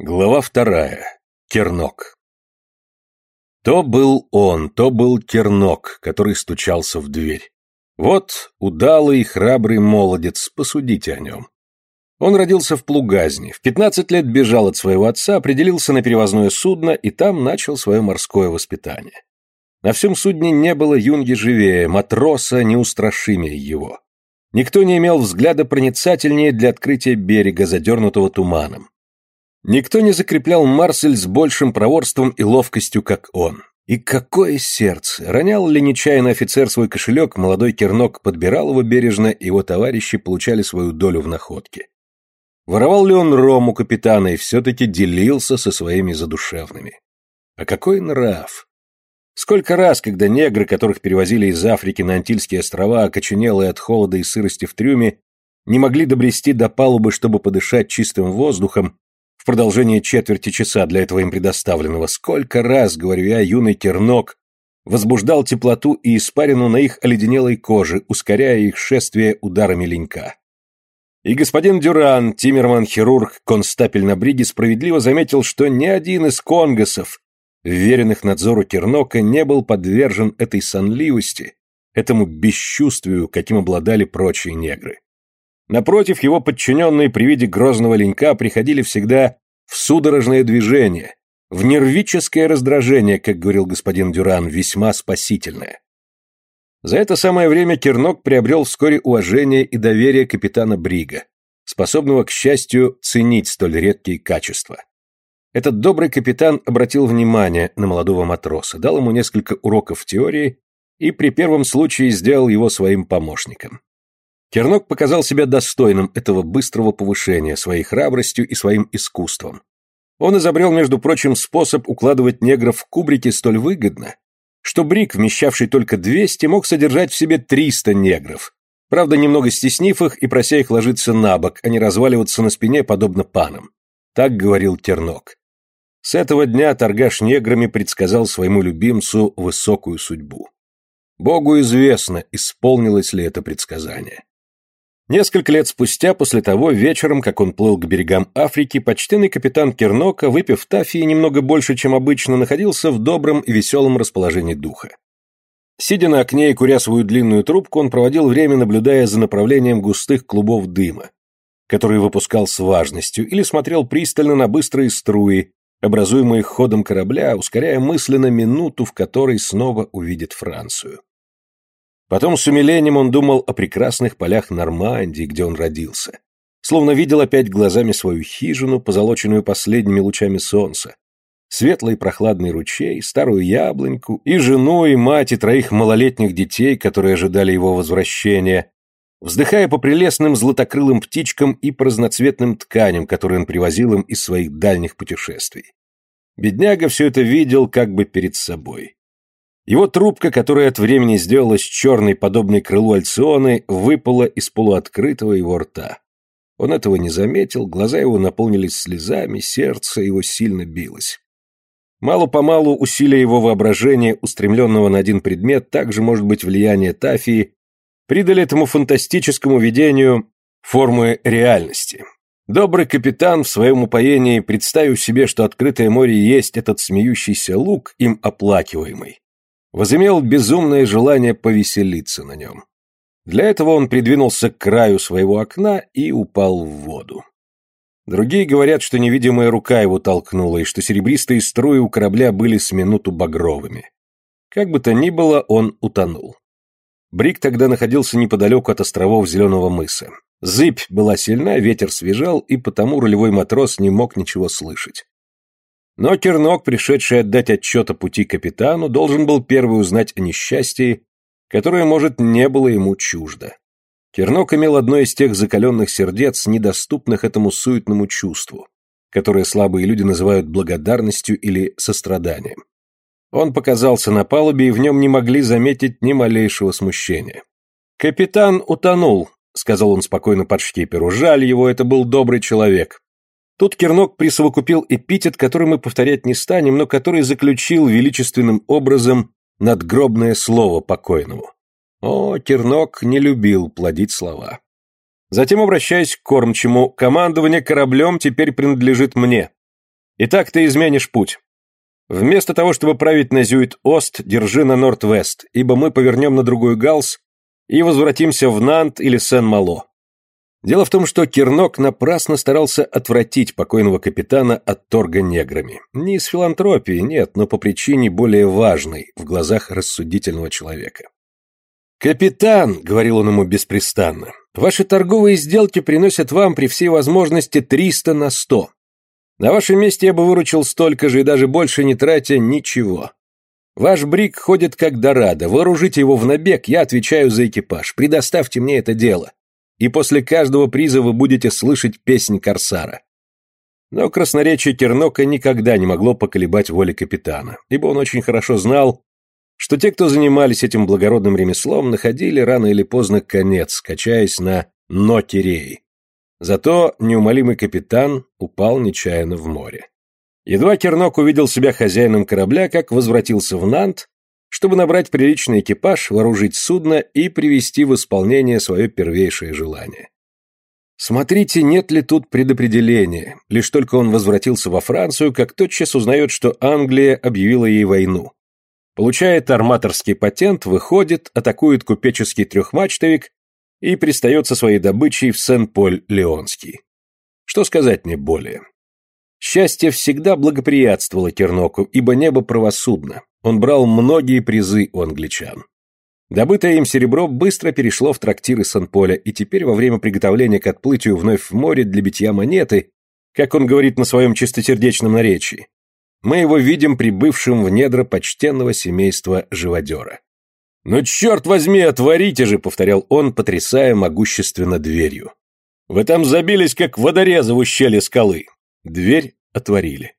Глава вторая. Кернок. То был он, то был Кернок, который стучался в дверь. Вот удалый и храбрый молодец, посудите о нем. Он родился в Плугазне, в 15 лет бежал от своего отца, определился на перевозное судно и там начал свое морское воспитание. На всем судне не было юнги живее, матроса неустрашимее его. Никто не имел взгляда проницательнее для открытия берега, задернутого туманом. Никто не закреплял Марсель с большим проворством и ловкостью, как он. И какое сердце! Ронял ли нечаянно офицер свой кошелек, молодой кернок подбирал его бережно, и его товарищи получали свою долю в находке. Воровал ли он ром у капитана и все-таки делился со своими задушевными. А какой нрав! Сколько раз, когда негры, которых перевозили из Африки на Антильские острова, окоченелые от холода и сырости в трюме, не могли добрести до палубы, чтобы подышать чистым воздухом, в продолжение четверти часа для этого им предоставленного, сколько раз, говорю я, юный тернок возбуждал теплоту и испарину на их оледенелой коже, ускоряя их шествие ударами ленька. И господин Дюран, Тиммерман-хирург, констапель на бриге, справедливо заметил, что ни один из конгосов, вверенных надзору Тернока, не был подвержен этой сонливости, этому бесчувствию, каким обладали прочие негры. Напротив, его подчиненные при виде грозного ленька приходили всегда в судорожное движение, в нервическое раздражение, как говорил господин Дюран, весьма спасительное. За это самое время Кернок приобрел вскоре уважение и доверие капитана Брига, способного, к счастью, ценить столь редкие качества. Этот добрый капитан обратил внимание на молодого матроса, дал ему несколько уроков теории и при первом случае сделал его своим помощником. Кернок показал себя достойным этого быстрого повышения своей храбростью и своим искусством. Он изобрел, между прочим, способ укладывать негров в кубрики столь выгодно, что брик, вмещавший только 200, мог содержать в себе 300 негров, правда, немного стеснив их и прося их ложиться на бок, а не разваливаться на спине, подобно панам. Так говорил Кернок. С этого дня торгаш неграми предсказал своему любимцу высокую судьбу. Богу известно, исполнилось ли это предсказание. Несколько лет спустя, после того, вечером, как он плыл к берегам Африки, почтенный капитан Кернока, выпив тафии немного больше, чем обычно, находился в добром и веселом расположении духа. Сидя на окне и куря свою длинную трубку, он проводил время, наблюдая за направлением густых клубов дыма, который выпускал с важностью, или смотрел пристально на быстрые струи, образуемые ходом корабля, ускоряя мысленно минуту, в которой снова увидит Францию. Потом с умилением он думал о прекрасных полях Нормандии, где он родился. Словно видел опять глазами свою хижину, позолоченную последними лучами солнца. Светлый прохладный ручей, старую яблоньку, и жену, и мать, и троих малолетних детей, которые ожидали его возвращения, вздыхая по прелестным златокрылым птичкам и по разноцветным тканям, которые он привозил им из своих дальних путешествий. Бедняга все это видел как бы перед собой. Его трубка, которая от времени сделалась черной, подобной крылу Альционы, выпала из полуоткрытого его рта. Он этого не заметил, глаза его наполнились слезами, сердце его сильно билось. Мало-помалу усилия его воображения, устремленного на один предмет, также, может быть, влияние Тафии, придали этому фантастическому видению формы реальности. Добрый капитан в своем упоении, представив себе, что открытое море есть этот смеющийся лук, им оплакиваемый, возымел безумное желание повеселиться на нем. Для этого он придвинулся к краю своего окна и упал в воду. Другие говорят, что невидимая рука его толкнула, и что серебристые струи у корабля были с минуту багровыми. Как бы то ни было, он утонул. Брик тогда находился неподалеку от островов Зеленого мыса. Зыбь была сильна, ветер свежал, и потому рулевой матрос не мог ничего слышать. Но Кернок, пришедший отдать отчет о пути капитану, должен был первый узнать о несчастье, которое, может, не было ему чуждо. Кернок имел одно из тех закаленных сердец, недоступных этому суетному чувству, которое слабые люди называют благодарностью или состраданием. Он показался на палубе, и в нем не могли заметить ни малейшего смущения. «Капитан утонул», — сказал он спокойно под шкиперу. «Жаль его, это был добрый человек. Тут Кернок присовокупил эпитет, который мы повторять не станем, но который заключил величественным образом надгробное слово покойному. О, Кернок не любил плодить слова. Затем, обращаясь к кормчему, командование кораблем теперь принадлежит мне. Итак, ты изменишь путь. Вместо того, чтобы править на Зюит-Ост, держи на Норд-Вест, ибо мы повернем на другой галс и возвратимся в Нант или Сен-Мало. Дело в том, что Кернок напрасно старался отвратить покойного капитана от торга неграми. Не из филантропии, нет, но по причине более важной в глазах рассудительного человека. «Капитан», — говорил он ему беспрестанно, — «ваши торговые сделки приносят вам при всей возможности 300 на 100. На вашем месте я бы выручил столько же и даже больше не тратя ничего. Ваш брик ходит как дорадо, вооружите его в набег, я отвечаю за экипаж, предоставьте мне это дело и после каждого приза вы будете слышать песнь Корсара. Но красноречие Тернока никогда не могло поколебать воли капитана, ибо он очень хорошо знал, что те, кто занимались этим благородным ремеслом, находили рано или поздно конец, качаясь на нотереи. Зато неумолимый капитан упал нечаянно в море. Едва Кернок увидел себя хозяином корабля, как возвратился в Нант чтобы набрать приличный экипаж, вооружить судно и привести в исполнение свое первейшее желание. Смотрите, нет ли тут предопределения. Лишь только он возвратился во Францию, как тотчас узнает, что Англия объявила ей войну. Получает арматорский патент, выходит, атакует купеческий трехмачтовик и пристает со своей добычей в Сен-Поль-Леонский. Что сказать мне более? Счастье всегда благоприятствовало Керноку, ибо небо правосудно. Он брал многие призы у англичан. Добытое им серебро быстро перешло в трактиры Сан-Поля, и теперь во время приготовления к отплытию вновь в море для битья монеты, как он говорит на своем чистосердечном наречии, мы его видим прибывшим в недра почтенного семейства живодера. «Ну, черт возьми, отворите же!» — повторял он, потрясая могущественно дверью. «Вы там забились, как водорезы в ущелье скалы!» Дверь отворили.